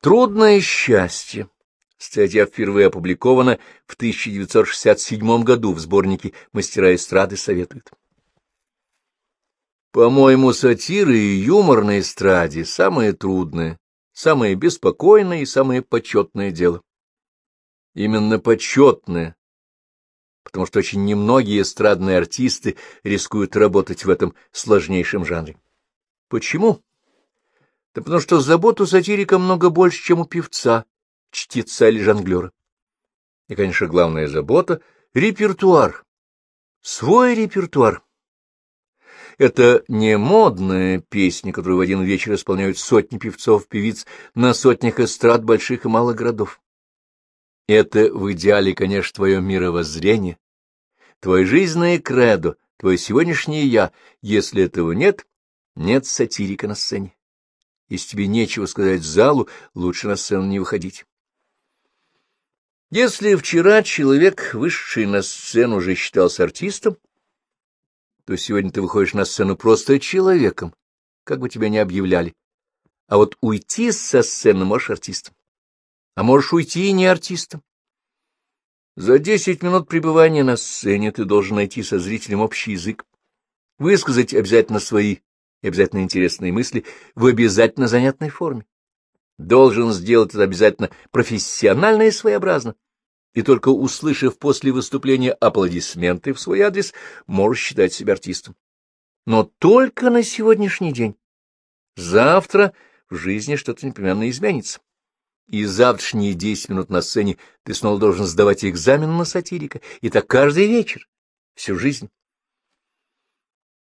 Трудное счастье. Статья впервые опубликована в 1967 году в сборнике «Мастера эстрады советуют». По-моему, сатиры и юмор на эстраде — самое трудное, самое беспокойное и самое почетное дело. Именно почетное, потому что очень немногие эстрадные артисты рискуют работать в этом сложнейшем жанре. Почему? Да потому что забот у сатирика много больше, чем у певца, чтеца или жонглера. И, конечно, главная забота — репертуар. Свой репертуар. Это не модная песня, которую в один вечер исполняют сотни певцов-певиц на сотнях эстрад больших и малых городов. Это в идеале, конечно, твое мировоззрение, твое жизненное кредо, твое сегодняшнее «я». Если этого нет, нет сатирика на сцене. Если тебе нечего сказать залу, лучше на сцену не выходить. Если вчера человек, вышедший на сцену, уже считался артистом, то сегодня ты выходишь на сцену просто человеком, как бы тебя ни объявляли. А вот уйти со сцены можешь артистом. А можешь уйти и не артистом. За десять минут пребывания на сцене ты должен найти со зрителем общий язык, высказать обязательно свои и обязательно интересные мысли в обязательно занятной форме. Должен сделать это обязательно профессионально и своеобразно. И только услышав после выступления аплодисменты в свой адрес, можешь считать себя артистом. Но только на сегодняшний день. Завтра в жизни что-то непременно изменится. И завтрашние десять минут на сцене ты снова должен сдавать экзамен на сатирика, и так каждый вечер, всю жизнь.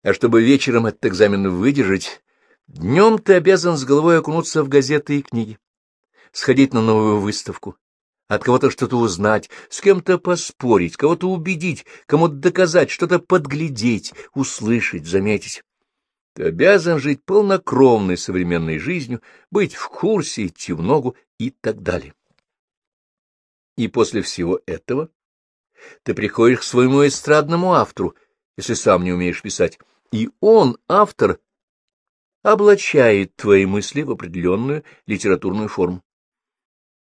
А чтобы вечером этот экзамен выдержать, днем ты обязан с головой окунуться в газеты и книги, сходить на новую выставку, от кого-то что-то узнать, с кем-то поспорить, кого-то убедить, кому-то доказать, что-то подглядеть, услышать, заметить. Ты обязан жить полнокровной современной жизнью, быть в курсе, идти в ногу и так далее. И после всего этого ты приходишь к своему эстрадному автору, если сам не умеешь писать, и он, автор, облачает твои мысли в определенную литературную форму.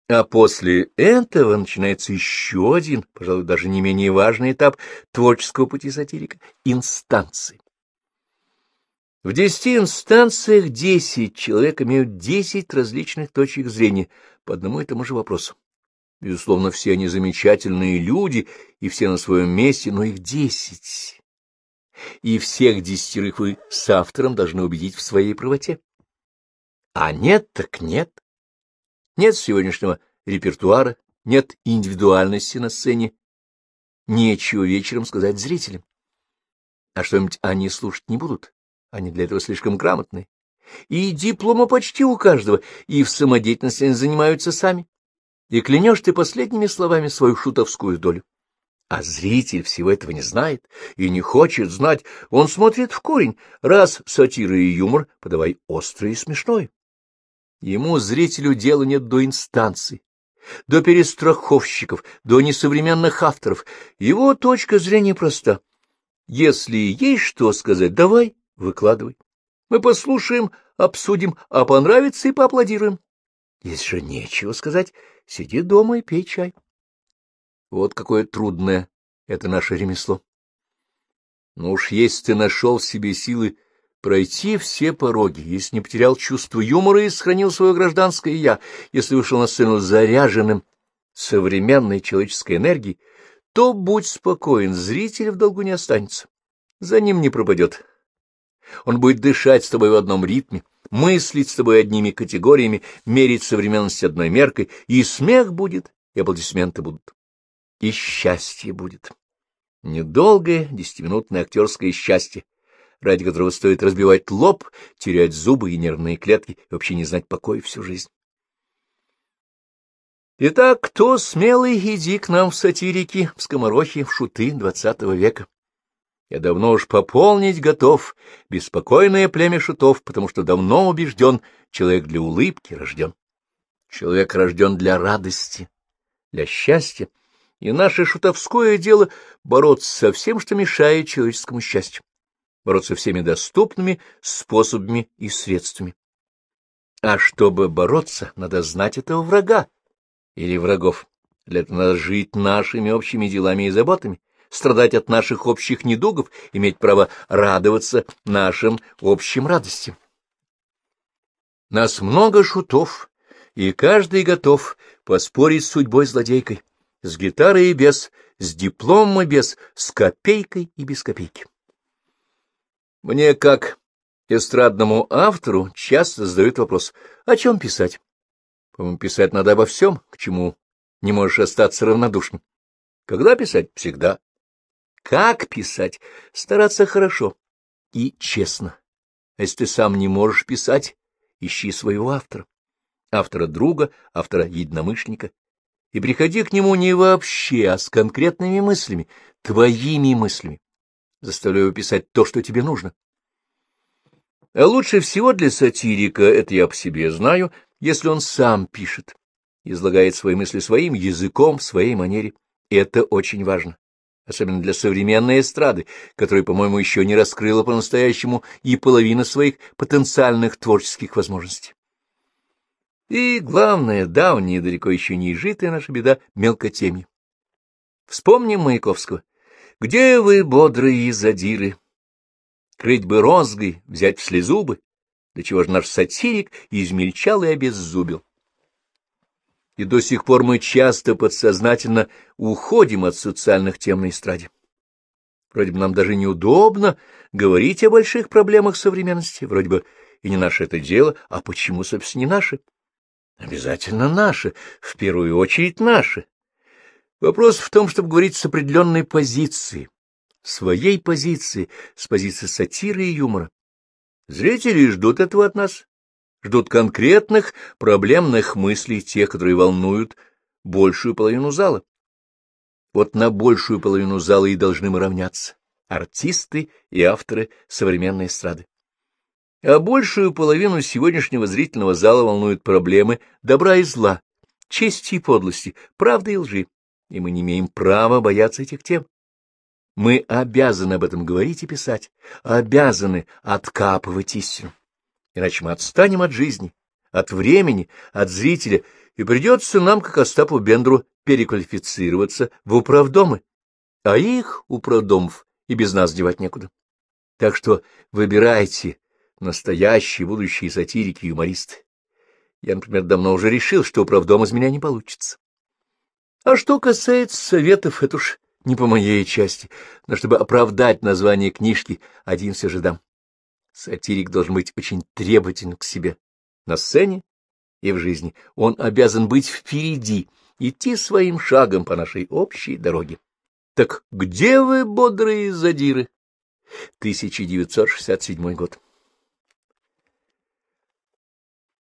А после этого начинается еще один, пожалуй, даже не менее важный этап творческого пути сатирика — инстанции. В десяти инстанциях десять человек имеют десять различных точек зрения по одному и тому же вопросу. Безусловно, все они замечательные люди, и все на своем месте, но их десять и всех десятерых вы с автором должны убедить в своей правоте. А нет так нет. Нет сегодняшнего репертуара, нет индивидуальности на сцене, нечего вечером сказать зрителям. А что-нибудь они слушать не будут, они для этого слишком грамотны. И диплома почти у каждого, и в самодеятельности они занимаются сами. И клянешь ты последними словами свою шутовскую долю. А зритель всего этого не знает и не хочет знать. Он смотрит в корень. Раз сатира и юмор, подавай острое и смешное. Ему, зрителю, дела нет до инстанций, до перестраховщиков, до несовременных авторов. Его точка зрения проста. Если есть что сказать, давай, выкладывай. Мы послушаем, обсудим, а понравится и поаплодируем. Если же нечего сказать, сиди дома и пей чай. Вот какое трудное это наше ремесло. Но уж если ты нашел в себе силы пройти все пороги, если не потерял чувство юмора и сохранил свое гражданское «я», если вышел на сцену заряженным современной человеческой энергией, то будь спокоен, зритель в долгу не останется, за ним не пропадет. Он будет дышать с тобой в одном ритме, мыслить с тобой одними категориями, мерить современность одной меркой, и смех будет, и аплодисменты будут и счастье будет. Недолгое десятиминутное актерское счастье, ради которого стоит разбивать лоб, терять зубы и нервные клетки и вообще не знать покоя всю жизнь. Итак, кто смелый, иди к нам в сатирики, в скоморохи, в шуты двадцатого века. Я давно уж пополнить готов беспокойное племя шутов, потому что давно убежден, человек для улыбки рожден. Человек рожден для радости, для счастья, и наше шутовское дело — бороться со всем, что мешает человеческому счастью, бороться всеми доступными способами и средствами. А чтобы бороться, надо знать этого врага или врагов. Для этого надо жить нашими общими делами и заботами, страдать от наших общих недугов, иметь право радоваться нашим общим радостям. Нас много шутов, и каждый готов поспорить с судьбой злодейкой, с гитарой и без, с дипломом и без, с копейкой и без копейки. Мне, как эстрадному автору, часто задают вопрос, о чем писать? По-моему, писать надо обо всем, к чему не можешь остаться равнодушным. Когда писать? Всегда. Как писать? Стараться хорошо и честно. А если ты сам не можешь писать, ищи своего автора. Автора друга, автора единомышленника. И приходи к нему не вообще, а с конкретными мыслями, твоими мыслями. Заставляю его писать то, что тебе нужно. А лучше всего для сатирика, это я по себе знаю, если он сам пишет, излагает свои мысли своим языком, в своей манере. Это очень важно, особенно для современной эстрады, которая, по-моему, еще не раскрыла по-настоящему и половину своих потенциальных творческих возможностей. И, главное, давняя, далеко еще не изжитая наша беда — мелкотемье. Вспомним Маяковского. «Где вы, бодрые задиры? Крыть бы розгой, взять в слезу бы, до чего же наш сатирик измельчал и обеззубил. И до сих пор мы часто подсознательно уходим от социальных тем на эстраде. Вроде бы нам даже неудобно говорить о больших проблемах современности, вроде бы и не наше это дело, а почему, собственно, не наше? Обязательно наше, в первую очередь наше. Вопрос в том, чтобы говорить с определенной позиции, своей позиции, с позиции сатиры и юмора. Зрители ждут этого от нас, ждут конкретных проблемных мыслей, тех, которые волнуют большую половину зала. Вот на большую половину зала и должны мы равняться, артисты и авторы современной эстрады. А большую половину сегодняшнего зрительного зала волнуют проблемы добра и зла, чести и подлости, правды и лжи, и мы не имеем права бояться этих тем. Мы обязаны об этом говорить и писать, обязаны откапывать истину. Иначе мы отстанем от жизни, от времени, от зрителя, и придется нам, как Остапу Бендру, переквалифицироваться в управдомы, а их, управдомов, и без нас девать некуда. Так что выбирайте настоящие будущие сатирики и юмористы. Я, например, давно уже решил, что управдом из меня не получится. А что касается советов, это уж не по моей части, но чтобы оправдать название книжки, один все же дам. Сатирик должен быть очень требователен к себе на сцене и в жизни. Он обязан быть впереди, идти своим шагом по нашей общей дороге. Так где вы, бодрые задиры? 1967 год.